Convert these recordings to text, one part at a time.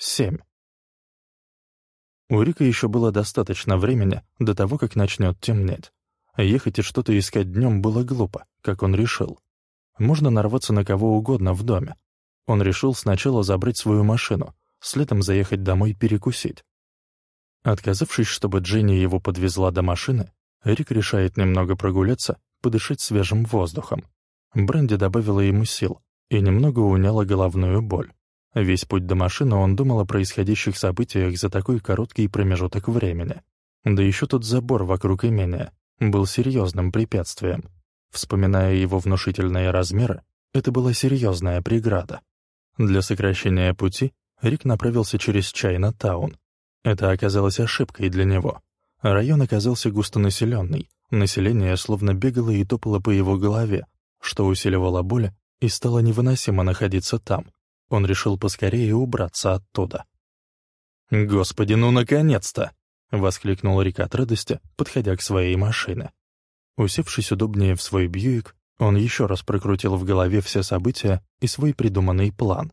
7. У Рика еще было достаточно времени до того, как начнет темнеть. Ехать и что-то искать днем было глупо, как он решил. Можно нарваться на кого угодно в доме. Он решил сначала забрать свою машину, следом заехать домой перекусить. Отказавшись, чтобы Дженни его подвезла до машины, Рик решает немного прогуляться, подышать свежим воздухом. Бренди добавила ему сил и немного уняла головную боль. Весь путь до машины он думал о происходящих событиях за такой короткий промежуток времени. Да еще тот забор вокруг имения был серьезным препятствием. Вспоминая его внушительные размеры, это была серьезная преграда. Для сокращения пути Рик направился через Чайна-таун. Это оказалось ошибкой для него. Район оказался густонаселенный, население словно бегало и топало по его голове, что усиливало боль и стало невыносимо находиться там. Он решил поскорее убраться оттуда. «Господи, ну наконец-то!» — воскликнул Рик от радости, подходя к своей машине. Усевшись удобнее в свой Бьюик, он еще раз прокрутил в голове все события и свой придуманный план.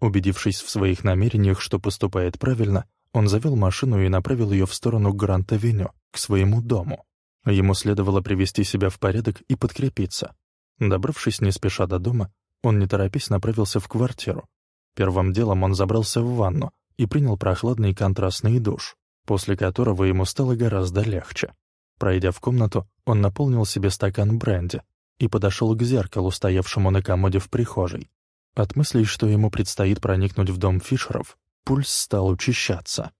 Убедившись в своих намерениях, что поступает правильно, он завел машину и направил ее в сторону Грант-авеню, к своему дому. Ему следовало привести себя в порядок и подкрепиться. Добравшись не спеша до дома, он не торопясь направился в квартиру. Первым делом он забрался в ванну и принял прохладный контрастный душ, после которого ему стало гораздо легче. Пройдя в комнату, он наполнил себе стакан бренди и подошел к зеркалу, стоявшему на комоде в прихожей. От мыслей, что ему предстоит проникнуть в дом Фишеров, пульс стал учащаться.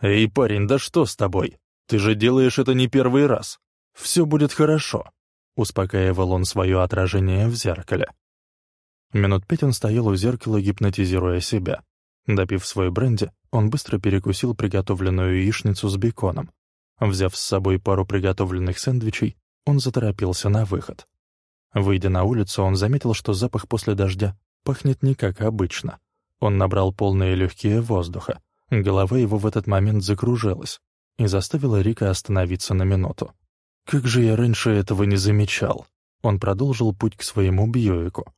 «Эй, парень, да что с тобой? Ты же делаешь это не первый раз. Все будет хорошо», — успокаивал он свое отражение в зеркале. Минут пять он стоял у зеркала, гипнотизируя себя. Допив свой бренди, он быстро перекусил приготовленную яичницу с беконом. Взяв с собой пару приготовленных сэндвичей, он заторопился на выход. Выйдя на улицу, он заметил, что запах после дождя пахнет не как обычно. Он набрал полные легкие воздуха. Голова его в этот момент закружилась и заставила Рика остановиться на минуту. «Как же я раньше этого не замечал!» Он продолжил путь к своему Бьюику.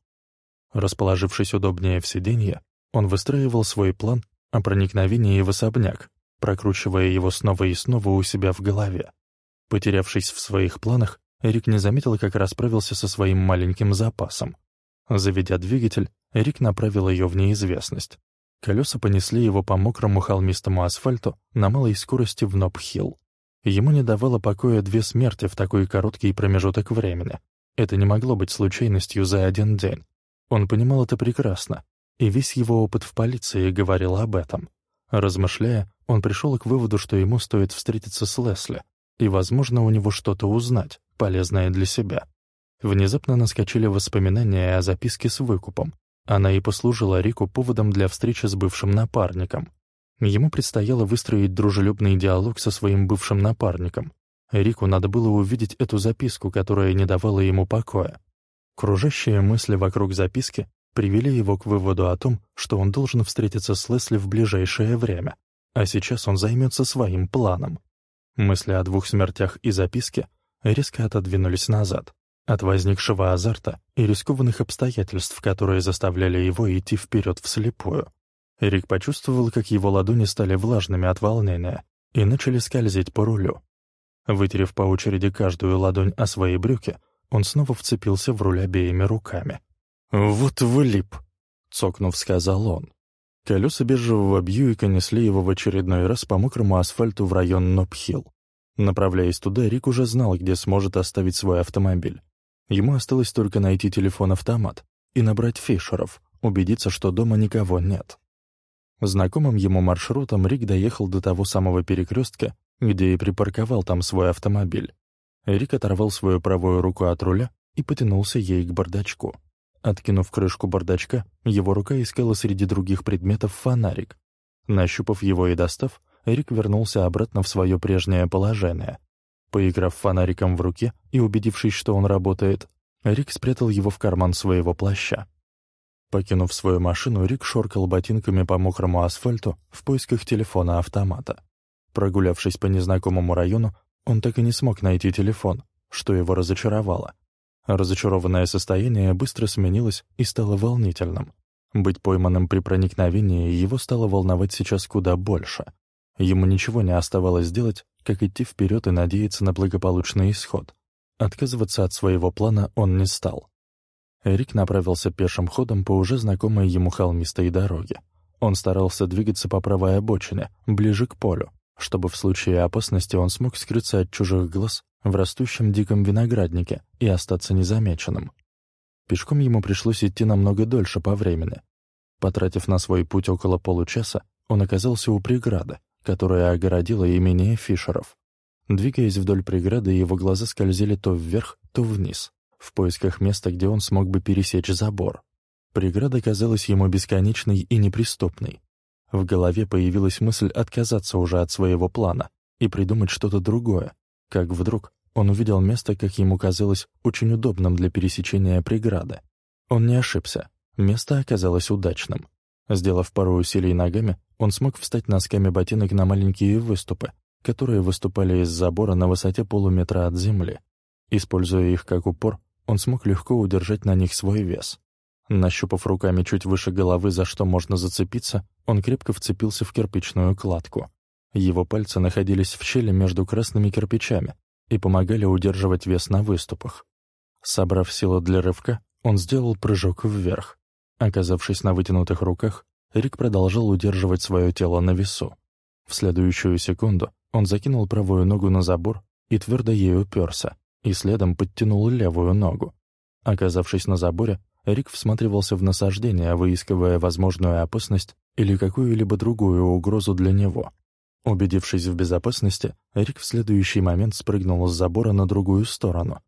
Расположившись удобнее в сиденье, он выстраивал свой план о проникновении в особняк, прокручивая его снова и снова у себя в голове. Потерявшись в своих планах, Эрик не заметил, как расправился со своим маленьким запасом. Заведя двигатель, Эрик направил ее в неизвестность. Колеса понесли его по мокрому холмистому асфальту на малой скорости в Ноб-Хилл. Ему не давало покоя две смерти в такой короткий промежуток времени. Это не могло быть случайностью за один день. Он понимал это прекрасно, и весь его опыт в полиции говорил об этом. Размышляя, он пришел к выводу, что ему стоит встретиться с Лесли, и, возможно, у него что-то узнать, полезное для себя. Внезапно наскочили воспоминания о записке с выкупом. Она и послужила Рику поводом для встречи с бывшим напарником. Ему предстояло выстроить дружелюбный диалог со своим бывшим напарником. Рику надо было увидеть эту записку, которая не давала ему покоя. Кружащие мысли вокруг записки привели его к выводу о том, что он должен встретиться с Лесли в ближайшее время, а сейчас он займется своим планом. Мысли о двух смертях и записке резко отодвинулись назад, от возникшего азарта и рискованных обстоятельств, которые заставляли его идти вперед вслепую. Эрик почувствовал, как его ладони стали влажными от волнения и начали скользить по рулю. Вытерев по очереди каждую ладонь о свои брюки, он снова вцепился в руль обеими руками. «Вот вылип!» — цокнув, сказал он. Колеса бежевого Бьюика несли его в очередной раз по мокрому асфальту в район Нопхилл. Направляясь туда, Рик уже знал, где сможет оставить свой автомобиль. Ему осталось только найти телефон-автомат и набрать Фишеров, убедиться, что дома никого нет. Знакомым ему маршрутом Рик доехал до того самого перекрестка, где и припарковал там свой автомобиль. Рик оторвал свою правую руку от руля и потянулся ей к бардачку. Откинув крышку бардачка, его рука искала среди других предметов фонарик. Нащупав его и достав, Рик вернулся обратно в свое прежнее положение. Поиграв фонариком в руке и убедившись, что он работает, Рик спрятал его в карман своего плаща. Покинув свою машину, Рик шоркал ботинками по мокрому асфальту в поисках телефона-автомата. Прогулявшись по незнакомому району, он так и не смог найти телефон, что его разочаровало. Разочарованное состояние быстро сменилось и стало волнительным. Быть пойманным при проникновении его стало волновать сейчас куда больше. Ему ничего не оставалось делать, как идти вперед и надеяться на благополучный исход. Отказываться от своего плана он не стал. Рик направился пешим ходом по уже знакомой ему холмистой дороге. Он старался двигаться по правой обочине, ближе к полю, чтобы в случае опасности он смог скрыться от чужих глаз в растущем диком винограднике и остаться незамеченным. Пешком ему пришлось идти намного дольше по времени. Потратив на свой путь около получаса, он оказался у преграды, которая огородила имение Фишеров. Двигаясь вдоль преграды, его глаза скользили то вверх, то вниз, в поисках места, где он смог бы пересечь забор. Преграда казалась ему бесконечной и неприступной. В голове появилась мысль отказаться уже от своего плана и придумать что-то другое, как вдруг он увидел место, как ему казалось, очень удобным для пересечения преграды. Он не ошибся. Место оказалось удачным. Сделав пару усилий ногами, он смог встать носками ботинок на маленькие выступы, которые выступали из забора на высоте полуметра от земли. Используя их как упор, он смог легко удержать на них свой вес. Нащупав руками чуть выше головы, за что можно зацепиться, он крепко вцепился в кирпичную кладку. Его пальцы находились в щели между красными кирпичами, и помогали удерживать вес на выступах. Собрав силу для рывка, он сделал прыжок вверх. Оказавшись на вытянутых руках, Рик продолжал удерживать свое тело на весу. В следующую секунду он закинул правую ногу на забор и твердо ею уперся, и следом подтянул левую ногу. Оказавшись на заборе, Рик всматривался в насаждение, выискивая возможную опасность или какую-либо другую угрозу для него. Убедившись в безопасности, Рик в следующий момент спрыгнул с забора на другую сторону.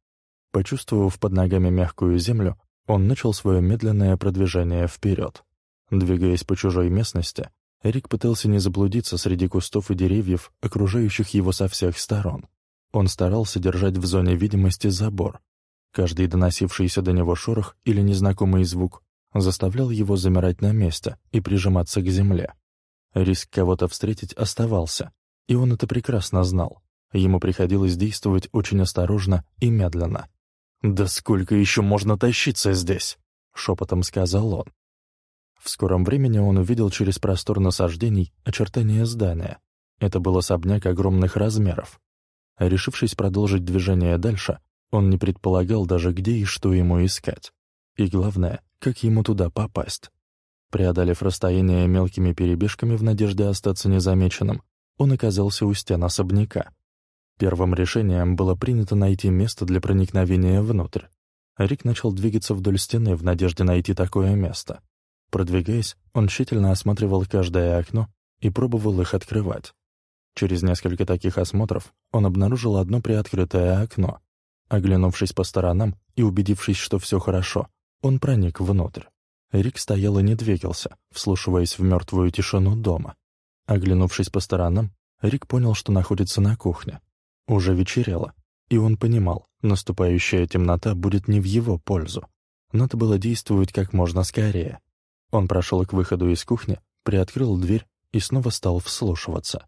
Почувствовав под ногами мягкую землю, он начал свое медленное продвижение вперед. Двигаясь по чужой местности, Рик пытался не заблудиться среди кустов и деревьев, окружающих его со всех сторон. Он старался держать в зоне видимости забор. Каждый доносившийся до него шорох или незнакомый звук заставлял его замирать на месте и прижиматься к земле. Риск кого-то встретить оставался, и он это прекрасно знал. Ему приходилось действовать очень осторожно и медленно. «Да сколько еще можно тащиться здесь?» — шепотом сказал он. В скором времени он увидел через простор насаждений очертания здания. Это был особняк огромных размеров. Решившись продолжить движение дальше, он не предполагал даже, где и что ему искать. И главное, как ему туда попасть. Преодолев расстояние мелкими перебежками в надежде остаться незамеченным, он оказался у стен особняка. Первым решением было принято найти место для проникновения внутрь. Рик начал двигаться вдоль стены в надежде найти такое место. Продвигаясь, он тщательно осматривал каждое окно и пробовал их открывать. Через несколько таких осмотров он обнаружил одно приоткрытое окно. Оглянувшись по сторонам и убедившись, что все хорошо, он проник внутрь. Рик стоял и не двигался, вслушиваясь в мертвую тишину дома. Оглянувшись по сторонам, Рик понял, что находится на кухне. Уже вечерело, и он понимал, наступающая темнота будет не в его пользу. Надо было действовать как можно скорее. Он прошел к выходу из кухни, приоткрыл дверь и снова стал вслушиваться.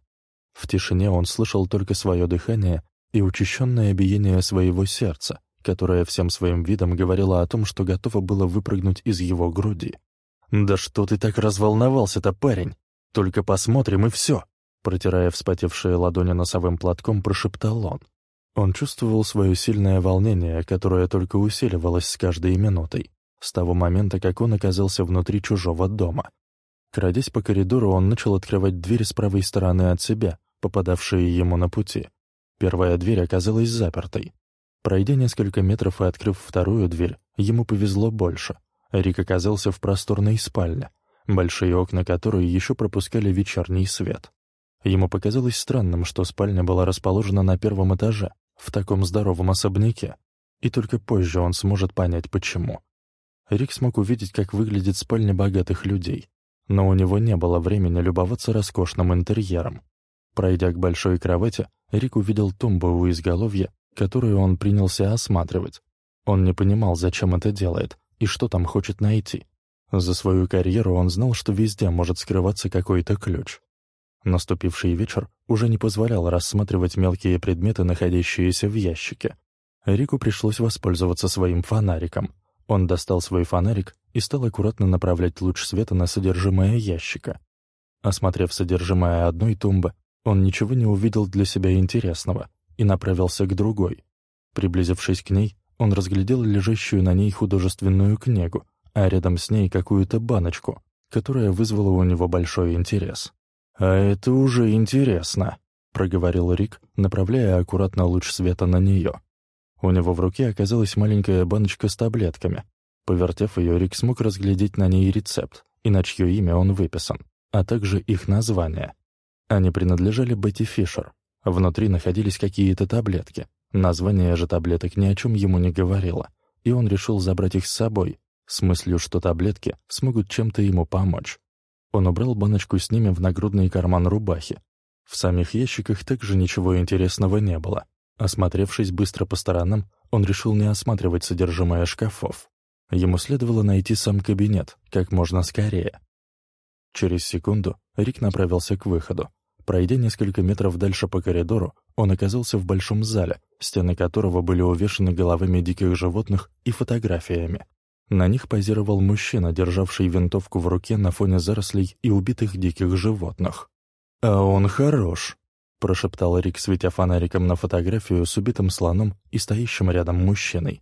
В тишине он слышал только свое дыхание и учащенное биение своего сердца, которая всем своим видом говорила о том, что готова было выпрыгнуть из его груди. «Да что ты так разволновался-то, парень? Только посмотрим, и все!» Протирая вспотевшие ладони носовым платком, прошептал он. Он чувствовал свое сильное волнение, которое только усиливалось с каждой минутой, с того момента, как он оказался внутри чужого дома. Крадясь по коридору, он начал открывать дверь с правой стороны от себя, попадавшие ему на пути. Первая дверь оказалась запертой, Пройдя несколько метров и открыв вторую дверь, ему повезло больше. Рик оказался в просторной спальне, большие окна которой еще пропускали вечерний свет. Ему показалось странным, что спальня была расположена на первом этаже, в таком здоровом особняке, и только позже он сможет понять, почему. Рик смог увидеть, как выглядит спальня богатых людей, но у него не было времени любоваться роскошным интерьером. Пройдя к большой кровати, Рик увидел тумбу у изголовья которую он принялся осматривать. Он не понимал, зачем это делает и что там хочет найти. За свою карьеру он знал, что везде может скрываться какой-то ключ. Наступивший вечер уже не позволял рассматривать мелкие предметы, находящиеся в ящике. Рику пришлось воспользоваться своим фонариком. Он достал свой фонарик и стал аккуратно направлять луч света на содержимое ящика. Осмотрев содержимое одной тумбы, он ничего не увидел для себя интересного и направился к другой. Приблизившись к ней, он разглядел лежащую на ней художественную книгу, а рядом с ней какую-то баночку, которая вызвала у него большой интерес. «А это уже интересно», — проговорил Рик, направляя аккуратно луч света на нее. У него в руке оказалась маленькая баночка с таблетками. Повертев ее, Рик смог разглядеть на ней рецепт, и на чье имя он выписан, а также их название. Они принадлежали Бетти Фишер. Внутри находились какие-то таблетки. Название же таблеток ни о чем ему не говорило, и он решил забрать их с собой, с мыслью, что таблетки смогут чем-то ему помочь. Он убрал баночку с ними в нагрудный карман рубахи. В самих ящиках также ничего интересного не было, Осмотревшись быстро по сторонам, он решил не осматривать содержимое шкафов. Ему следовало найти сам кабинет как можно скорее. Через секунду Рик направился к выходу. Пройдя несколько метров дальше по коридору, он оказался в большом зале, стены которого были увешаны головами диких животных и фотографиями. На них позировал мужчина, державший винтовку в руке на фоне зарослей и убитых диких животных. «А он хорош», — прошептал Рик, светя фонариком на фотографию с убитым слоном и стоящим рядом мужчиной.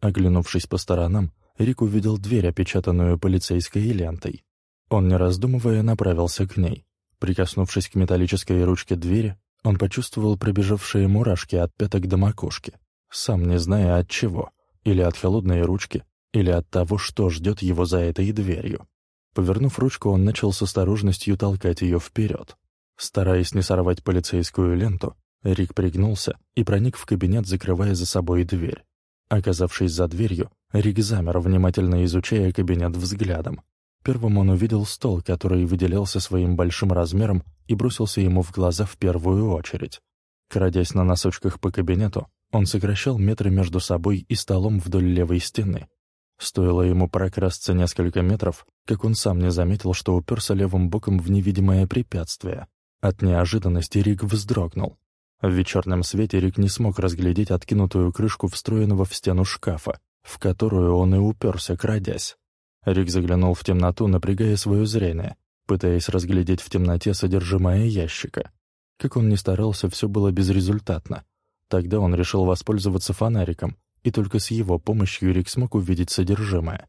Оглянувшись по сторонам, Рик увидел дверь, опечатанную полицейской лентой. Он, не раздумывая, направился к ней. Прикоснувшись к металлической ручке двери, он почувствовал пробежавшие мурашки от пяток до макушки, сам не зная от чего, или от холодной ручки, или от того, что ждет его за этой дверью. Повернув ручку, он начал с осторожностью толкать ее вперед. Стараясь не сорвать полицейскую ленту, Рик пригнулся и проник в кабинет, закрывая за собой дверь. Оказавшись за дверью, Рик замер, внимательно изучая кабинет взглядом. Первым он увидел стол, который выделялся своим большим размером и бросился ему в глаза в первую очередь. Крадясь на носочках по кабинету, он сокращал метры между собой и столом вдоль левой стены. Стоило ему прокрасться несколько метров, как он сам не заметил, что уперся левым боком в невидимое препятствие. От неожиданности Рик вздрогнул. В вечернем свете Рик не смог разглядеть откинутую крышку встроенного в стену шкафа, в которую он и уперся, крадясь. Рик заглянул в темноту, напрягая свое зрение, пытаясь разглядеть в темноте содержимое ящика. Как он ни старался, все было безрезультатно. Тогда он решил воспользоваться фонариком, и только с его помощью Рик смог увидеть содержимое.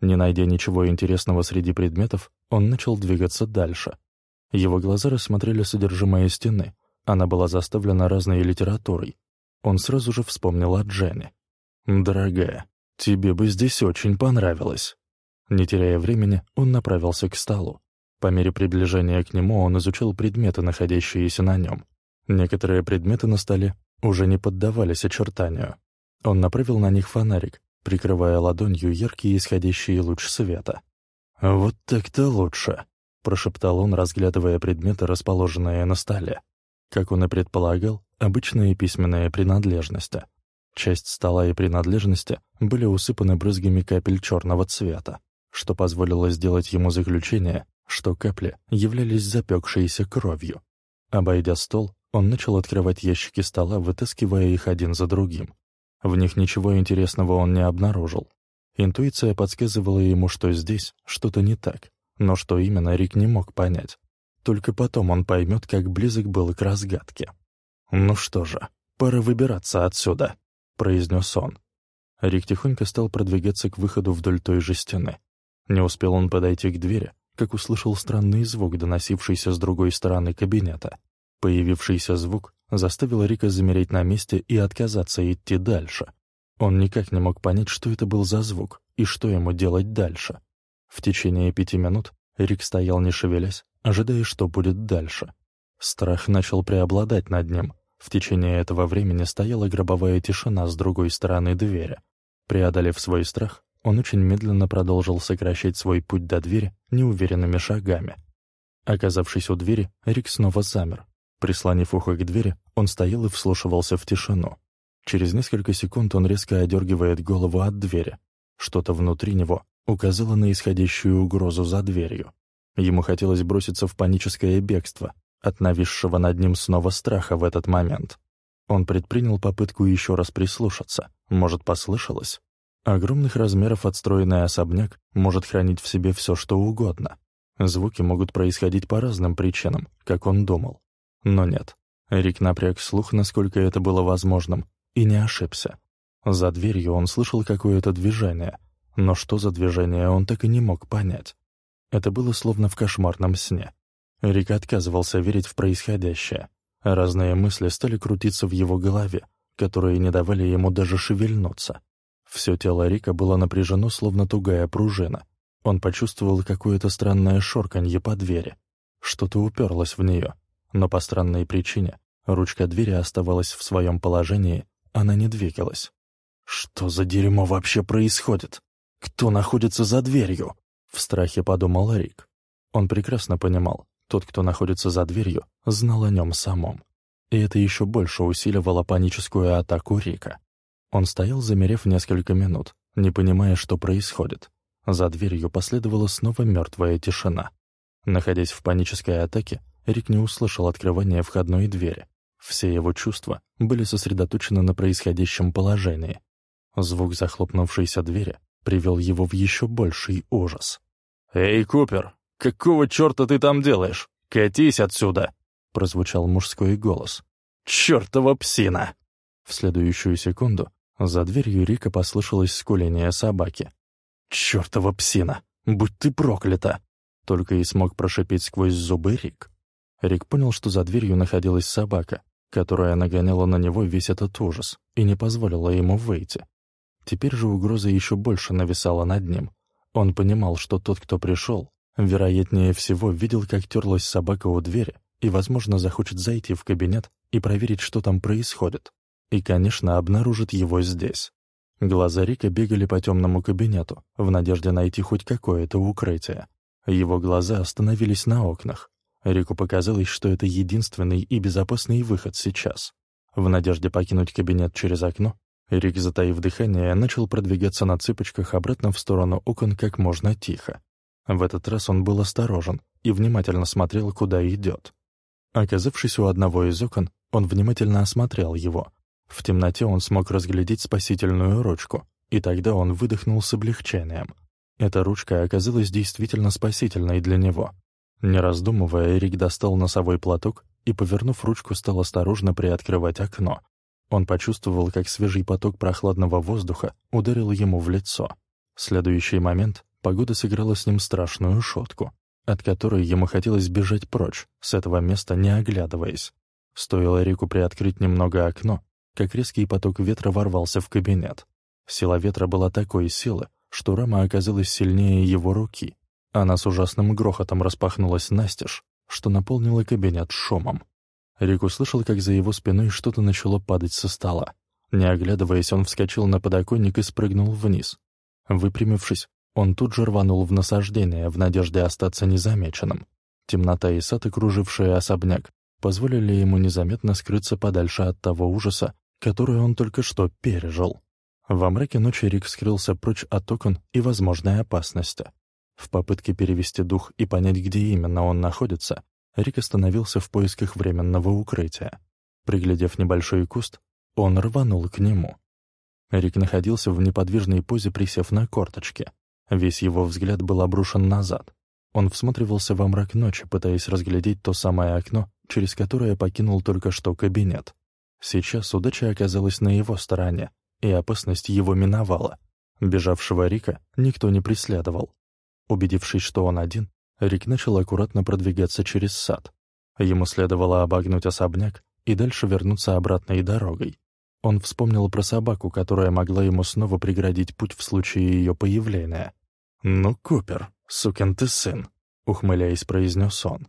Не найдя ничего интересного среди предметов, он начал двигаться дальше — его глаза рассмотрели содержимое стены. Она была заставлена разной литературой. Он сразу же вспомнил о Дженни. «Дорогая, тебе бы здесь очень понравилось». Не теряя времени, он направился к столу. По мере приближения к нему он изучил предметы, находящиеся на нем. Некоторые предметы на столе уже не поддавались очертанию. Он направил на них фонарик, прикрывая ладонью яркий исходящий луч света. «Вот так-то лучше», — прошептал он, разглядывая предметы, расположенные на столе. Как он и предполагал, обычные письменные принадлежности. Часть стола и принадлежности были усыпаны брызгами капель черного цвета, что позволило сделать ему заключение, что капли являлись запекшейся кровью. Обойдя стол, он начал открывать ящики стола, вытаскивая их один за другим. В них ничего интересного он не обнаружил. Интуиция подсказывала ему, что здесь что-то не так, но что именно, Рик не мог понять. Только потом он поймет, как близок был к разгадке. «Ну что же, пора выбираться отсюда», — произнес он. Рик тихонько стал продвигаться к выходу вдоль той же стены. Не успел он подойти к двери, как услышал странный звук, доносившийся с другой стороны кабинета. Появившийся звук заставил Рика замереть на месте и отказаться идти дальше. Он никак не мог понять, что это был за звук и что ему делать дальше. В течение пяти минут Рик стоял не шевелясь, ожидая, что будет дальше. Страх начал преобладать над ним. В течение этого времени стояла гробовая тишина с другой стороны двери. Преодолев свой страх, он очень медленно продолжил сокращать свой путь до двери неуверенными шагами. Оказавшись у двери, Рик снова замер. Прислонив ухо к двери, он стоял и вслушивался в тишину. Через несколько секунд он резко одергивает голову от двери. Что-то внутри него указала на исходящую угрозу за дверью. Ему хотелось броситься в паническое бегство от нависшего над ним снова страха в этот момент. Он предпринял попытку еще раз прислушаться. Может, послышалось? Огромных размеров отстроенный особняк может хранить в себе все, что угодно. Звуки могут происходить по разным причинам, как он думал. Но нет. Рик напряг слух, насколько это было возможным, и не ошибся. За дверью он слышал какое-то движение, но что за движение, он так и не мог понять. Это было словно в кошмарном сне. Рик отказывался верить в происходящее. Разные мысли стали крутиться в его голове, которые не давали ему даже шевельнуться. Все тело Рика было напряжено, словно тугая пружина. Он почувствовал какое-то странное шорканье по двери. Что-то уперлось в нее, но по странной причине ручка двери оставалась в своем положении, она не двигалась. «Что за дерьмо вообще происходит? Кто находится за дверью?» В страхе подумал Рик. Он прекрасно понимал, тот, кто находится за дверью, знал о нем самом. И это еще больше усиливало паническую атаку Рика. Он стоял, замерев несколько минут, не понимая, что происходит. За дверью последовала снова мертвая тишина. Находясь в панической атаке, Рик не услышал открывания входной двери. Все его чувства были сосредоточены на происходящем положении. Звук захлопнувшейся двери привел его в еще больший ужас. «Эй, Купер, какого черта ты там делаешь? Катись отсюда!» — прозвучал мужской голос. «Чертова псина!» В следующую секунду за дверью Рика послышалось скуление собаки. «Чертова псина! Будь ты проклята!» Только и смог прошипеть сквозь зубы Рик. Рик понял, что за дверью находилась собака, которая нагоняла на него весь этот ужас и не позволила ему выйти. Теперь же угроза еще больше нависала над ним. Он понимал, что тот, кто пришел, вероятнее всего видел, как терлась собака у двери и, возможно, захочет зайти в кабинет и проверить, что там происходит. И, конечно, обнаружит его здесь. Глаза Рика бегали по темному кабинету, в надежде найти хоть какое-то укрытие. Его глаза остановились на окнах. Рику показалось, что это единственный и безопасный выход сейчас. В надежде покинуть кабинет через окно, Рик, затаив дыхание, начал продвигаться на цыпочках обратно в сторону окон как можно тихо. В этот раз он был осторожен и внимательно смотрел, куда идет. Оказавшись у одного из окон, он внимательно осмотрел его. В темноте он смог разглядеть спасительную ручку, и тогда он выдохнул с облегчением. Эта ручка оказалась действительно спасительной для него. Не раздумывая, Рик достал носовой платок и, повернув ручку, стал осторожно приоткрывать окно. Он почувствовал, как свежий поток прохладного воздуха ударил ему в лицо. В следующий момент погода сыграла с ним страшную шутку, от которой ему хотелось бежать прочь, с этого места не оглядываясь. Стоило Рику приоткрыть немного окно, как резкий поток ветра ворвался в кабинет. Сила ветра была такой силы, что рама оказалась сильнее его руки. Она с ужасным грохотом распахнулась настежь, что наполнила кабинет шумом. Рик услышал, как за его спиной что-то начало падать со стола. Не оглядываясь, он вскочил на подоконник и спрыгнул вниз. Выпрямившись, он тут же рванул в насаждение в надежде остаться незамеченным. Темнота и сад, окружившие особняк, позволили ему незаметно скрыться подальше от того ужаса, который он только что пережил. Во мраке ночи Рик скрылся прочь от окон и возможной опасности. В попытке перевести дух и понять, где именно он находится, Рик остановился в поисках временного укрытия. Приглядев небольшой куст, он рванул к нему. Рик находился в неподвижной позе, присев на корточки. Весь его взгляд был обрушен назад. Он всматривался во мрак ночи, пытаясь разглядеть то самое окно, через которое покинул только что кабинет. Сейчас удача оказалась на его стороне, и опасность его миновала. Бежавшего Рика никто не преследовал. Убедившись, что он один, Рик начал аккуратно продвигаться через сад. Ему следовало обогнуть особняк и дальше вернуться обратной дорогой. Он вспомнил про собаку, которая могла ему снова преградить путь в случае ее появления. «Ну, Купер, сукин ты сын», — ухмыляясь, произнес он.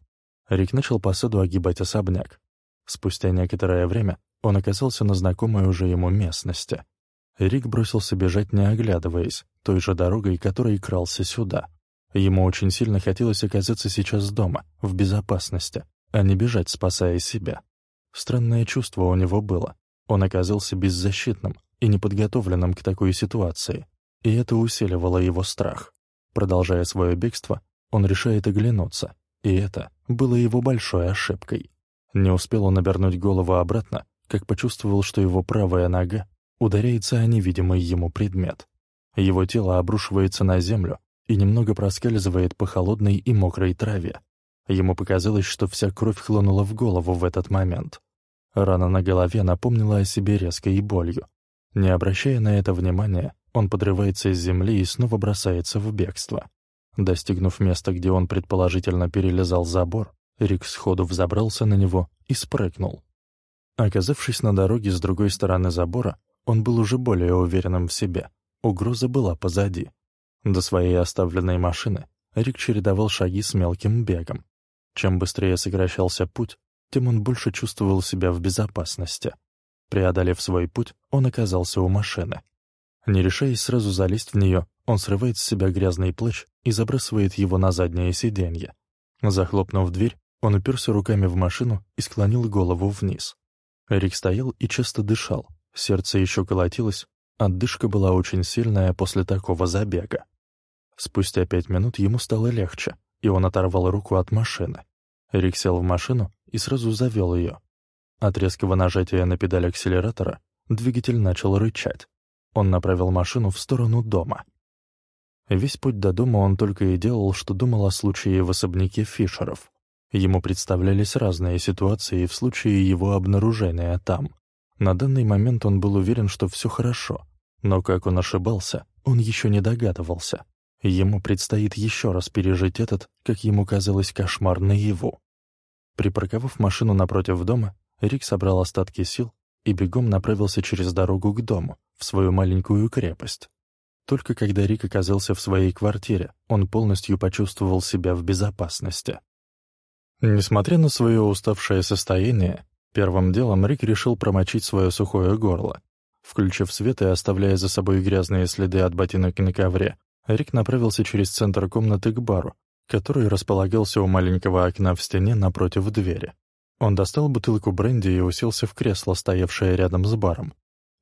Рик начал по саду огибать особняк. Спустя некоторое время он оказался на знакомой уже ему местности. Рик бросился бежать, не оглядываясь, той же дорогой, которой крался сюда. Ему очень сильно хотелось оказаться сейчас дома, в безопасности, а не бежать, спасая себя. Странное чувство у него было. Он оказался беззащитным и неподготовленным к такой ситуации, и это усиливало его страх. Продолжая свое бегство, он решает оглянуться, и это было его большой ошибкой. Не успел он обернуть голову обратно, как почувствовал, что его правая нога ударяется о невидимый ему предмет. Его тело обрушивается на землю и немного проскальзывает по холодной и мокрой траве. Ему показалось, что вся кровь хлынула в голову в этот момент. Рана на голове напомнила о себе резкой болью. Не обращая на это внимания, он подрывается из земли и снова бросается в бегство. Достигнув места, где он предположительно перелезал забор, Рик сходу взобрался на него и спрыгнул. Оказавшись на дороге с другой стороны забора, он был уже более уверенным в себе. Угроза была позади. До своей оставленной машины Рик чередовал шаги с мелким бегом. Чем быстрее сокращался путь, тем он больше чувствовал себя в безопасности. Преодолев свой путь, он оказался у машины. Не решаясь сразу залезть в нее, он срывает с себя грязный плащ и забрасывает его на заднее сиденье. Захлопнув дверь, он уперся руками в машину и склонил голову вниз. Рик стоял и часто дышал, сердце еще колотилось, отдышка была очень сильная после такого забега. Спустя пять минут ему стало легче, и он оторвал руку от машины. Рик сел в машину и сразу завел ее. От резкого нажатия на педаль акселератора двигатель начал рычать. Он направил машину в сторону дома. Весь путь до дома он только и делал, что думал о случае в особняке Фишеров. Ему представлялись разные ситуации в случае его обнаружения там. На данный момент он был уверен, что все хорошо, но как он ошибался, он еще не догадывался. Ему предстоит еще раз пережить этот, как ему казалось, кошмар наяву. Припарковав машину напротив дома, Рик собрал остатки сил и бегом направился через дорогу к дому, в свою маленькую крепость. Только когда Рик оказался в своей квартире, он полностью почувствовал себя в безопасности. Несмотря на свое уставшее состояние, первым делом Рик решил промочить свое сухое горло. Включив свет и оставляя за собой грязные следы от ботинок на ковре, Рик направился через центр комнаты к бару, который располагался у маленького окна в стене напротив двери. Он достал бутылку бренди и уселся в кресло, стоявшее рядом с баром.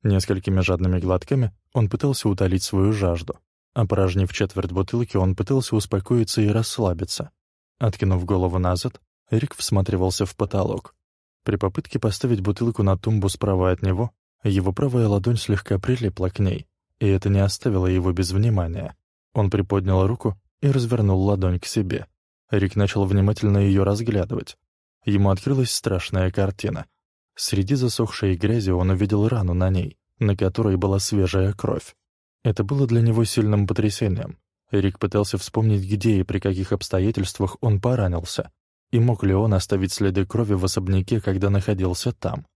Несколькими жадными глотками он пытался утолить свою жажду. Опорожнив четверть бутылки, он пытался успокоиться и расслабиться. Откинув голову назад, Рик всматривался в потолок. При попытке поставить бутылку на тумбу справа от него, его правая ладонь слегка прилипла к ней, и это не оставило его без внимания. Он приподнял руку и развернул ладонь к себе. Рик начал внимательно ее разглядывать. Ему открылась страшная картина. Среди засохшей грязи он увидел рану на ней, на которой была свежая кровь. Это было для него сильным потрясением. Рик пытался вспомнить, где и при каких обстоятельствах он поранился, и мог ли он оставить следы крови в особняке, когда находился там.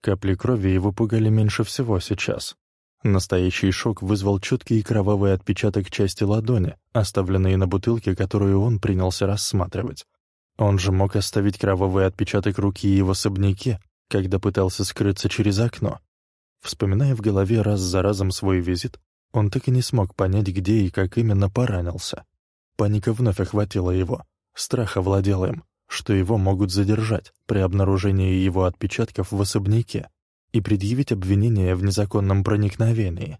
Капли крови его пугали меньше всего сейчас. Настоящий шок вызвал четкий кровавый отпечаток части ладони, оставленные на бутылке, которую он принялся рассматривать. Он же мог оставить кровавый отпечаток руки и в особняке, когда пытался скрыться через окно. Вспоминая в голове раз за разом свой визит, он так и не смог понять, где и как именно поранился. Паника вновь охватила его, страх овладел им, что его могут задержать при обнаружении его отпечатков в особняке и предъявить обвинение в незаконном проникновении.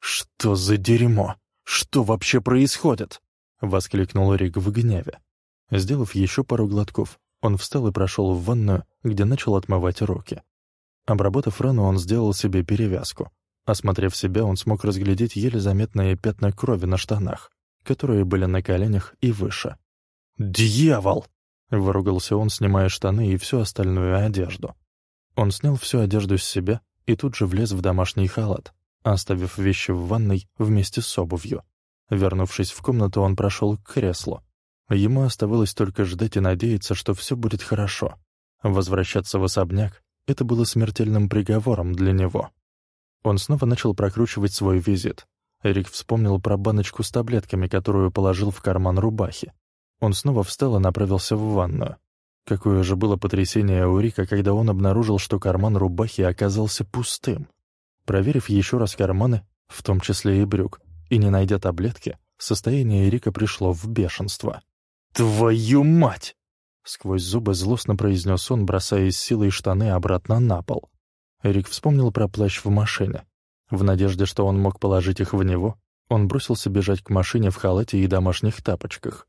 «Что за дерьмо? Что вообще происходит?» — воскликнул Рик в гневе. Сделав еще пару глотков, он встал и прошел в ванную, где начал отмывать руки. Обработав рану, он сделал себе перевязку. Осмотрев себя, он смог разглядеть еле заметные пятна крови на штанах, которые были на коленях и выше. «Дьявол!» — выругался он, снимая штаны и всю остальную одежду. Он снял всю одежду с себя и тут же влез в домашний халат, оставив вещи в ванной вместе с обувью. Вернувшись в комнату, он прошел к креслу. Ему оставалось только ждать и надеяться, что все будет хорошо. Возвращаться в особняк — это было смертельным приговором для него. Он снова начал прокручивать свой визит. Эрик вспомнил про баночку с таблетками, которую положил в карман рубахи. Он снова встал и направился в ванную. Какое же было потрясение у Рика, когда он обнаружил, что карман рубахи оказался пустым. Проверив еще раз карманы, в том числе и брюк, и не найдя таблетки, состояние Рика пришло в бешенство. «Твою мать!» Сквозь зубы злостно произнес он, бросая из силой штаны обратно на пол. Рик вспомнил про плащ в машине. В надежде, что он мог положить их в него, он бросился бежать к машине в халате и домашних тапочках.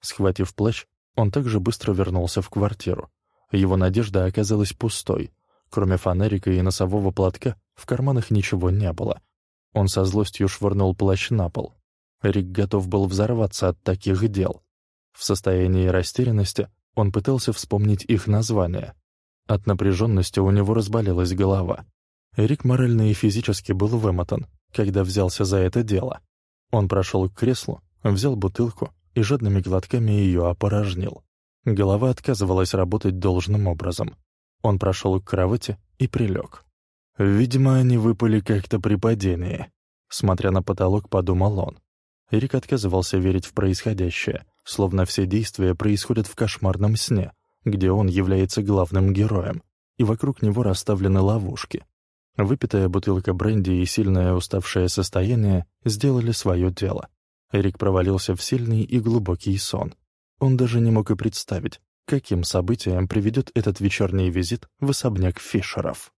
Схватив плащ, он также быстро вернулся в квартиру. Его надежда оказалась пустой. Кроме фонарика и носового платка, в карманах ничего не было. Он со злостью швырнул плащ на пол. Рик готов был взорваться от таких дел. В состоянии растерянности он пытался вспомнить их название. От напряженности у него разболелась голова. Рик морально и физически был вымотан, когда взялся за это дело. Он прошел к креслу, взял бутылку и жадными глотками ее опорожнил. Голова отказывалась работать должным образом. Он прошел к кровати и прилег. Видимо, они выпали как-то при падении. Смотря на потолок, подумал он. Рик отказывался верить в происходящее, словно все действия происходят в кошмарном сне, где он является главным героем, и вокруг него расставлены ловушки. Выпитая бутылка бренди и сильное уставшее состояние сделали свое дело. Рик провалился в сильный и глубокий сон. Он даже не мог и представить, каким событием приведет этот вечерний визит в особняк Фишеров.